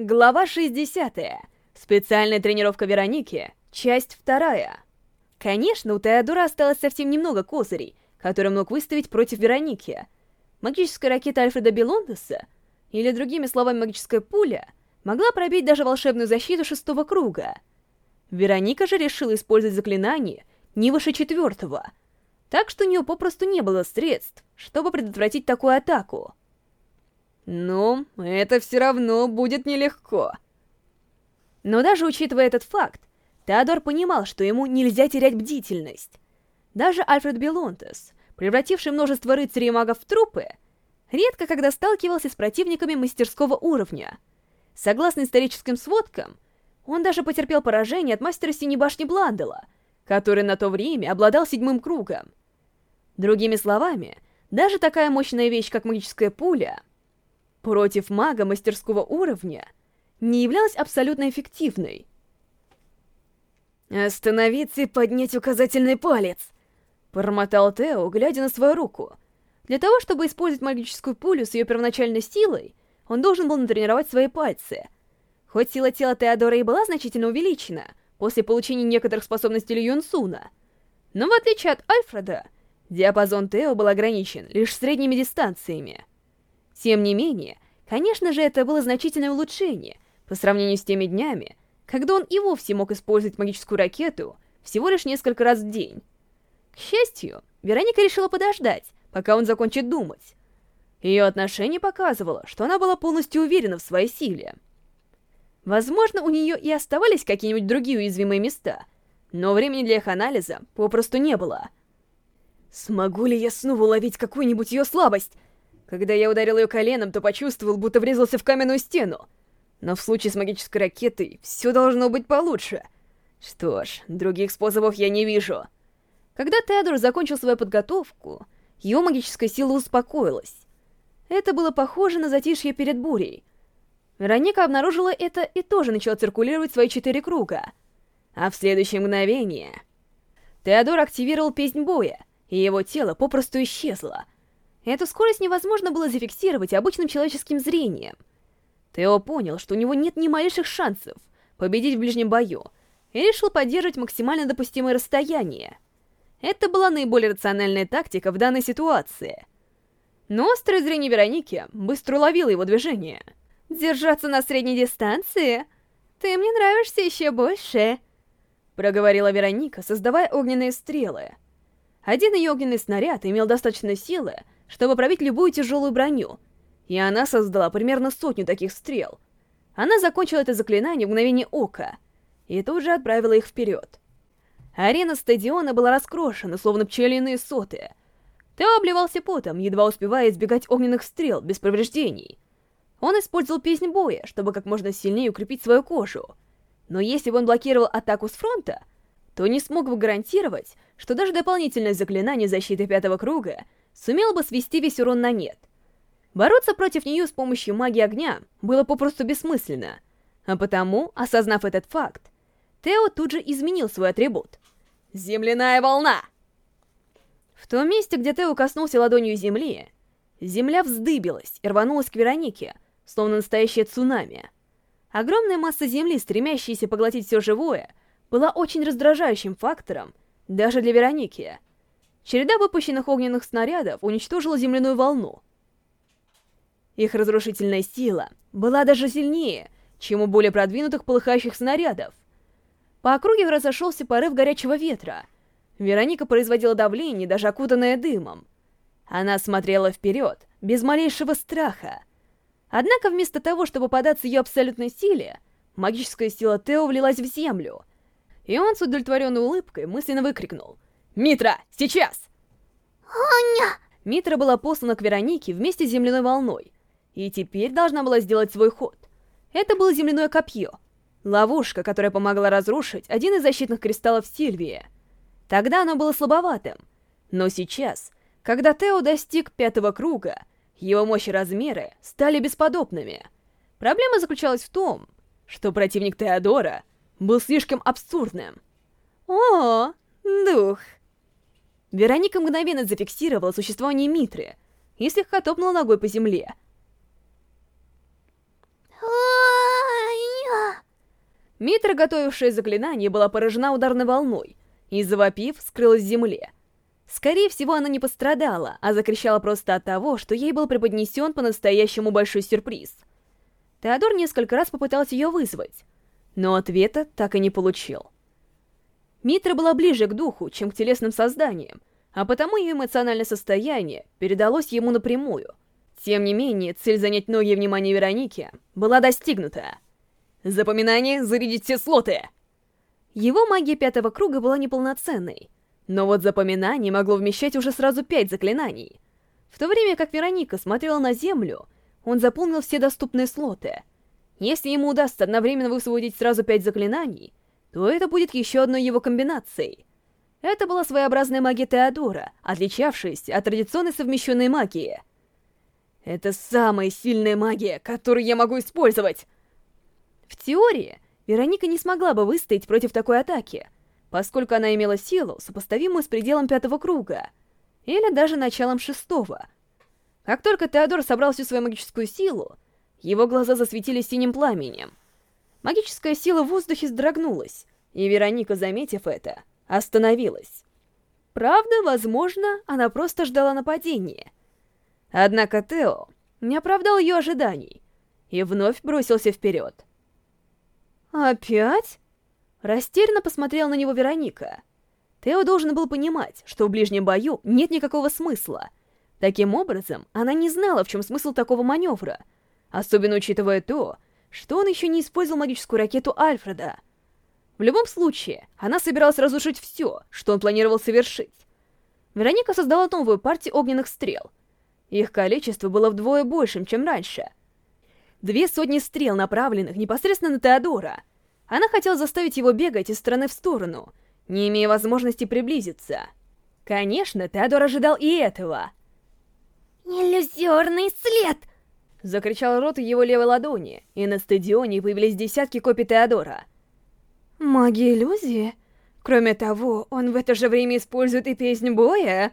Глава 60. Специальная тренировка Вероники. Часть 2. Конечно, у Теодора осталось совсем немного козырей, которые мог выставить против Вероники. Магическая ракета Альфреда Белондеса, или другими словами магическая пуля, могла пробить даже волшебную защиту шестого круга. Вероника же решила использовать заклинание не выше четвертого, так что у нее попросту не было средств, чтобы предотвратить такую атаку. Ну, это все равно будет нелегко. Но даже учитывая этот факт, Теодор понимал, что ему нельзя терять бдительность. Даже Альфред Белонтес, превративший множество рыцарей и магов в трупы, редко когда сталкивался с противниками мастерского уровня. Согласно историческим сводкам, он даже потерпел поражение от мастера Синей Бландела, который на то время обладал седьмым кругом. Другими словами, даже такая мощная вещь, как магическая пуля — против мага мастерского уровня не являлась абсолютно эффективной. «Остановиться и поднять указательный палец!» — промотал Тео, глядя на свою руку. Для того, чтобы использовать магическую пулю с ее первоначальной силой, он должен был натренировать свои пальцы. Хоть сила тела Теодора и была значительно увеличена после получения некоторых способностей Лю Юнсуна, но в отличие от Альфреда, диапазон Тео был ограничен лишь средними дистанциями. Тем не менее, конечно же, это было значительное улучшение по сравнению с теми днями, когда он и вовсе мог использовать магическую ракету всего лишь несколько раз в день. К счастью, Вероника решила подождать, пока он закончит думать. Ее отношение показывало, что она была полностью уверена в своей силе. Возможно, у нее и оставались какие-нибудь другие уязвимые места, но времени для их анализа попросту не было. Смогу ли я снова уловить какую-нибудь ее слабость? Когда я ударил ее коленом, то почувствовал, будто врезался в каменную стену. Но в случае с магической ракетой все должно быть получше. Что ж, других способов я не вижу. Когда Теодор закончил свою подготовку, его магическая сила успокоилась. Это было похоже на затишье перед бурей. Вероника обнаружила это и тоже начала циркулировать свои четыре круга. А в следующее мгновение... Теодор активировал песнь боя, и его тело попросту исчезло — Эту скорость невозможно было зафиксировать обычным человеческим зрением. Тео понял, что у него нет ни малейших шансов победить в ближнем бою, и решил поддерживать максимально допустимое расстояние. Это была наиболее рациональная тактика в данной ситуации. Но острое зрение Вероники быстро уловило его движение. «Держаться на средней дистанции? Ты мне нравишься еще больше», — проговорила Вероника, создавая огненные стрелы. Один ее огненный снаряд имел достаточно силы, чтобы пробить любую тяжелую броню, и она создала примерно сотню таких стрел. Она закончила это заклинание в мгновение ока, и тут же отправила их вперед. Арена стадиона была раскрошена, словно пчелиные соты. Тео обливался потом, едва успевая избегать огненных стрел без повреждений. Он использовал песнь боя, чтобы как можно сильнее укрепить свою кожу. Но если бы он блокировал атаку с фронта, то не смог бы гарантировать, что даже дополнительное заклинание защиты пятого круга — сумела бы свести весь урон на нет. Бороться против нее с помощью магии огня было попросту бессмысленно, а потому, осознав этот факт, Тео тут же изменил свой атрибут. «Земляная волна!» В том месте, где Тео коснулся ладонью земли, земля вздыбилась и рванулась к Веронике, словно настоящее цунами. Огромная масса земли, стремящаяся поглотить все живое, была очень раздражающим фактором даже для Вероники — Череда выпущенных огненных снарядов уничтожила земляную волну. Их разрушительная сила была даже сильнее, чем у более продвинутых полыхающих снарядов. По округе разошелся порыв горячего ветра. Вероника производила давление, даже окутанное дымом. Она смотрела вперед, без малейшего страха. Однако вместо того, чтобы податься ее абсолютной силе, магическая сила Тео влилась в землю. И он с удовлетворенной улыбкой мысленно выкрикнул — «Митра, сейчас!» «Аня!» Митра была послана к Веронике вместе с земляной волной, и теперь должна была сделать свой ход. Это было земляное копье, ловушка, которая помогла разрушить один из защитных кристаллов Сильвии. Тогда оно было слабоватым, но сейчас, когда Тео достиг пятого круга, его мощь и размеры стали бесподобными. Проблема заключалась в том, что противник Теодора был слишком абсурдным. «О, дух!» Вероника мгновенно зафиксировала существование Митры и слегка топнула ногой по земле. Митра, готовившая заклинание, была поражена ударной волной и, завопив, скрылась в земле. Скорее всего, она не пострадала, а закричала просто от того, что ей был преподнесен по-настоящему большой сюрприз. Теодор несколько раз попытался ее вызвать, но ответа так и не получил. Митра была ближе к духу, чем к телесным созданиям, а потому ее эмоциональное состояние передалось ему напрямую. Тем не менее, цель занять ноги внимания Вероники была достигнута. Запоминание «Зарядить все слоты!» Его магия пятого круга была неполноценной, но вот запоминание могло вмещать уже сразу пять заклинаний. В то время как Вероника смотрела на Землю, он заполнил все доступные слоты. Если ему удастся одновременно высвободить сразу пять заклинаний, то это будет еще одной его комбинацией. Это была своеобразная магия Теодора, отличавшаяся от традиционной совмещенной магии. Это самая сильная магия, которую я могу использовать! В теории, Вероника не смогла бы выстоять против такой атаки, поскольку она имела силу, сопоставимую с пределом пятого круга, или даже началом шестого. Как только Теодор собрал всю свою магическую силу, его глаза засветились синим пламенем. Магическая сила в воздухе сдрогнулась, и Вероника, заметив это, остановилась. Правда, возможно, она просто ждала нападения. Однако Тео не оправдал ее ожиданий и вновь бросился вперед. «Опять?» Растерянно посмотрела на него Вероника. Тео должен был понимать, что в ближнем бою нет никакого смысла. Таким образом, она не знала, в чем смысл такого маневра, особенно учитывая то, что он еще не использовал магическую ракету Альфреда. В любом случае, она собиралась разрушить все, что он планировал совершить. Вероника создала новую партию огненных стрел. Их количество было вдвое большим, чем раньше. Две сотни стрел, направленных непосредственно на Теодора — она хотела заставить его бегать из стороны в сторону, не имея возможности приблизиться. Конечно, Теодор ожидал и этого. «Иллюзорный след!» Закричал Рот его левой ладони, и на стадионе появились десятки копий Теодора. «Магия иллюзии? Кроме того, он в это же время использует и песнь боя?»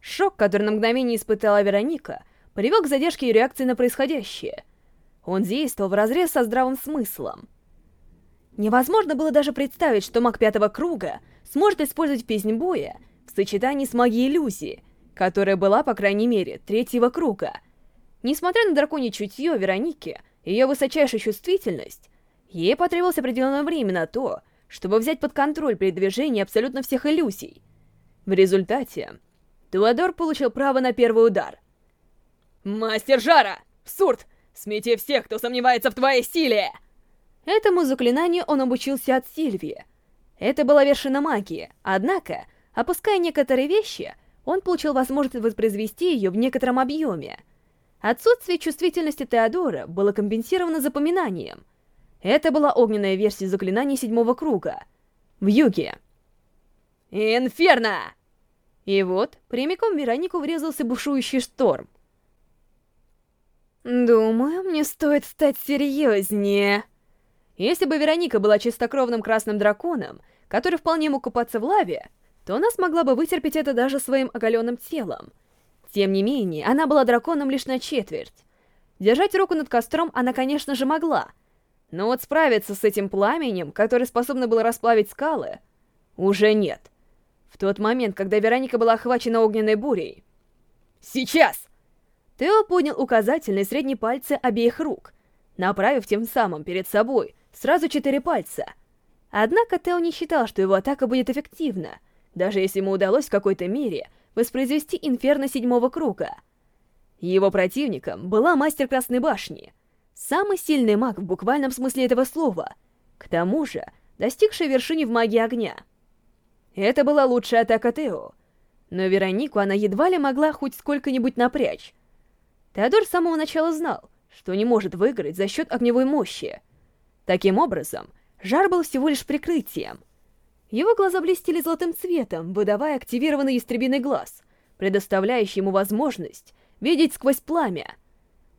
Шок, который на мгновение испытала Вероника, привел к задержке ее реакции на происходящее. Он действовал вразрез со здравым смыслом. Невозможно было даже представить, что маг пятого круга сможет использовать песнь боя в сочетании с магией иллюзии, которая была, по крайней мере, третьего круга. Несмотря на драконье чутье Вероники и ее высочайшую чувствительность, ей потребовалось определенное время на то, чтобы взять под контроль передвижение абсолютно всех иллюзий. В результате, Туадор получил право на первый удар. «Мастер Жара! Сурт! Смети всех, кто сомневается в твоей силе!» Этому заклинанию он обучился от Сильвии. Это была вершина магии, однако, опуская некоторые вещи, он получил возможность воспроизвести ее в некотором объеме. Отсутствие чувствительности Теодора было компенсировано запоминанием. Это была огненная версия заклинаний седьмого круга. В юге. «Инферно!» И вот, прямиком Веронику врезался бушующий шторм. «Думаю, мне стоит стать серьезнее», если бы Вероника была чистокровным красным драконом, который вполне мог купаться в лаве, то она смогла бы вытерпеть это даже своим оголенным телом. Тем не менее, она была драконом лишь на четверть. Держать руку над костром она, конечно же, могла. Но вот справиться с этим пламенем, которое способно было расплавить скалы, уже нет. В тот момент, когда Вероника была охвачена огненной бурей... «Сейчас!» Тео поднял указательный и средний пальцы обеих рук, направив тем самым перед собой Сразу четыре пальца. Однако Тео не считал, что его атака будет эффективна, даже если ему удалось в какой-то мере воспроизвести инферно седьмого круга. Его противником была Мастер Красной Башни, самый сильный маг в буквальном смысле этого слова, к тому же достигший вершины в магии огня. Это была лучшая атака Тео, но Веронику она едва ли могла хоть сколько-нибудь напрячь. Теодор с самого начала знал, что не может выиграть за счет огневой мощи, Таким образом, жар был всего лишь прикрытием. Его глаза блестели золотым цветом, выдавая активированный истребиный глаз, предоставляющий ему возможность видеть сквозь пламя.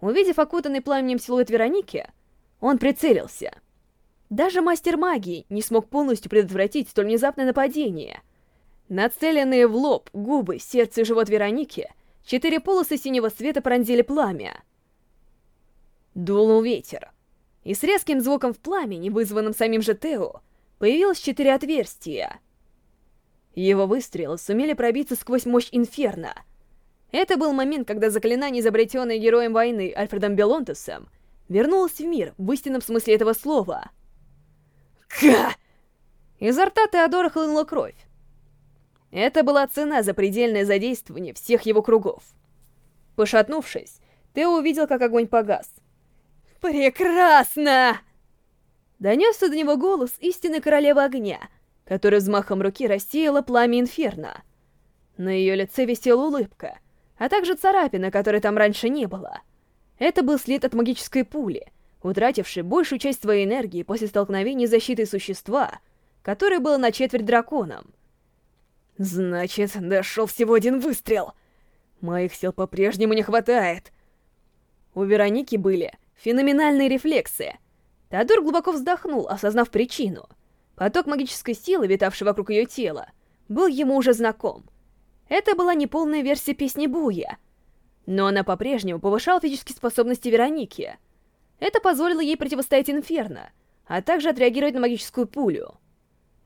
Увидев окутанный пламенем силуэт Вероники, он прицелился. Даже мастер магии не смог полностью предотвратить столь внезапное нападение. Нацеленные в лоб, губы, сердце и живот Вероники, четыре полосы синего света пронзили пламя. Дулнул ветер. и с резким звуком в пламени, вызванным самим же Тео, появилось четыре отверстия. Его выстрелы сумели пробиться сквозь мощь Инферно. Это был момент, когда заклинание, изобретенное героем войны Альфредом Белонтесом, вернулось в мир в истинном смысле этого слова. Ка! Изо рта Теодора хлынула кровь. Это была цена за предельное задействование всех его кругов. Пошатнувшись, Тео увидел, как огонь погас. «Прекрасно!» Донесся до него голос истинной королевы огня, которая взмахом руки рассеяла пламя инферно. На ее лице висела улыбка, а также царапина, которой там раньше не было. Это был след от магической пули, утратившей большую часть своей энергии после столкновения с защитой существа, которое было на четверть драконом. Значит, дошел всего один выстрел. Моих сил по-прежнему не хватает. У Вероники были феноменальные рефлексы. Теодор глубоко вздохнул, осознав причину. Поток магической силы, витавший вокруг ее тела, был ему уже знаком. Это была неполная версия песни Буя, но она по-прежнему повышала физические способности Вероники. Это позволило ей противостоять Инферно, а также отреагировать на магическую пулю.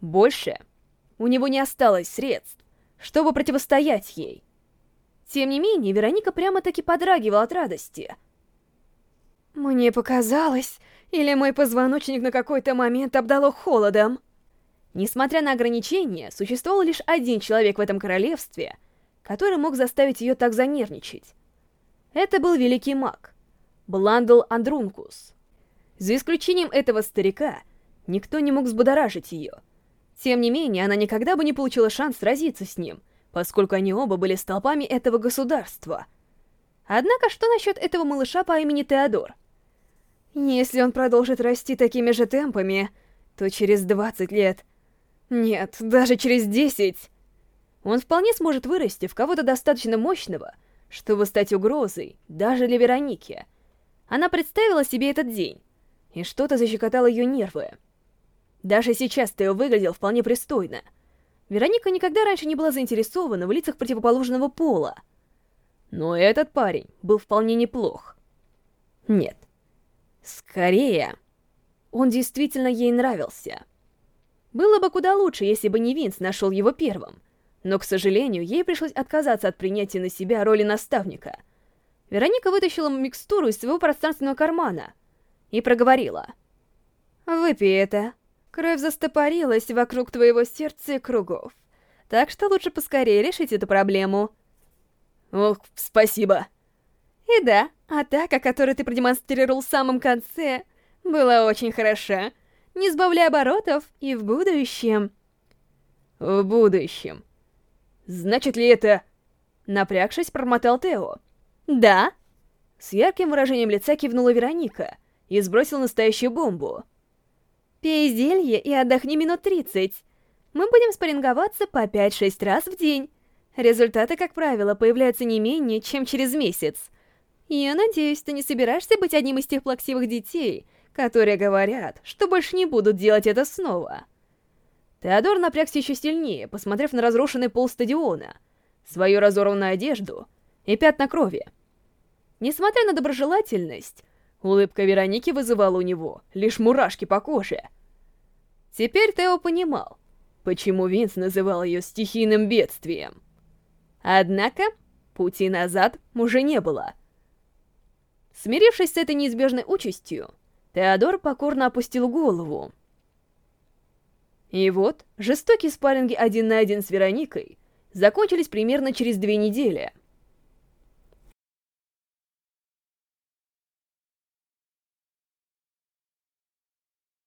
Больше у него не осталось средств, чтобы противостоять ей. Тем не менее, Вероника прямо-таки подрагивала от радости. Мне показалось, или мой позвоночник на какой-то момент обдало холодом. Несмотря на ограничения, существовал лишь один человек в этом королевстве, который мог заставить ее так занервничать. Это был великий маг, Бландл Андрункус. За исключением этого старика, никто не мог взбудоражить ее — тем не менее, она никогда бы не получила шанс сразиться с ним, поскольку они оба были столпами этого государства. Однако, что насчет этого малыша по имени Теодор? Если он продолжит расти такими же темпами, то через 20 лет... Нет, даже через 10... Он вполне сможет вырасти в кого-то достаточно мощного, чтобы стать угрозой даже для Вероники. Она представила себе этот день, и что-то защекотало ее нервы. Даже сейчас Тео выглядел вполне пристойно. Вероника никогда раньше не была заинтересована в лицах противоположного пола. Но этот парень был вполне неплох. Нет. Скорее, он действительно ей нравился. Было бы куда лучше, если бы не Винс нашел его первым. Но, к сожалению, ей пришлось отказаться от принятия на себя роли наставника. Вероника вытащила микстуру из своего пространственного кармана и проговорила. «Выпей это». Кровь застопорилась вокруг твоего сердца и кругов. Так что лучше поскорее решить эту проблему. Ох, спасибо. И да, атака, которую ты продемонстрировал в самом конце, была очень хороша. Не сбавляй оборотов и в будущем... В будущем. Значит ли это... Напрягшись, промотал Тео. Да. С ярким выражением лица кивнула Вероника и сбросила настоящую бомбу. Пей зелье и отдохни минут 30. Мы будем спарринговаться по 5-6 раз в день. Результаты, как правило, появляются не менее, чем через месяц. Я надеюсь, ты не собираешься быть одним из тех плаксивых детей, которые говорят, что больше не будут делать это снова. Теодор напрягся еще сильнее, посмотрев на разрушенный пол стадиона, свою разорванную одежду и пятна крови. Несмотря на доброжелательность, Улыбка Вероники вызывала у него лишь мурашки по коже. Теперь Тео понимал, почему Винс называл ее стихийным бедствием. Однако, пути назад уже не было. Смирившись с этой неизбежной участью, Теодор покорно опустил голову. И вот, жестокие спарринги один на один с Вероникой закончились примерно через две недели —